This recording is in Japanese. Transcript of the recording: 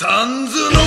三途の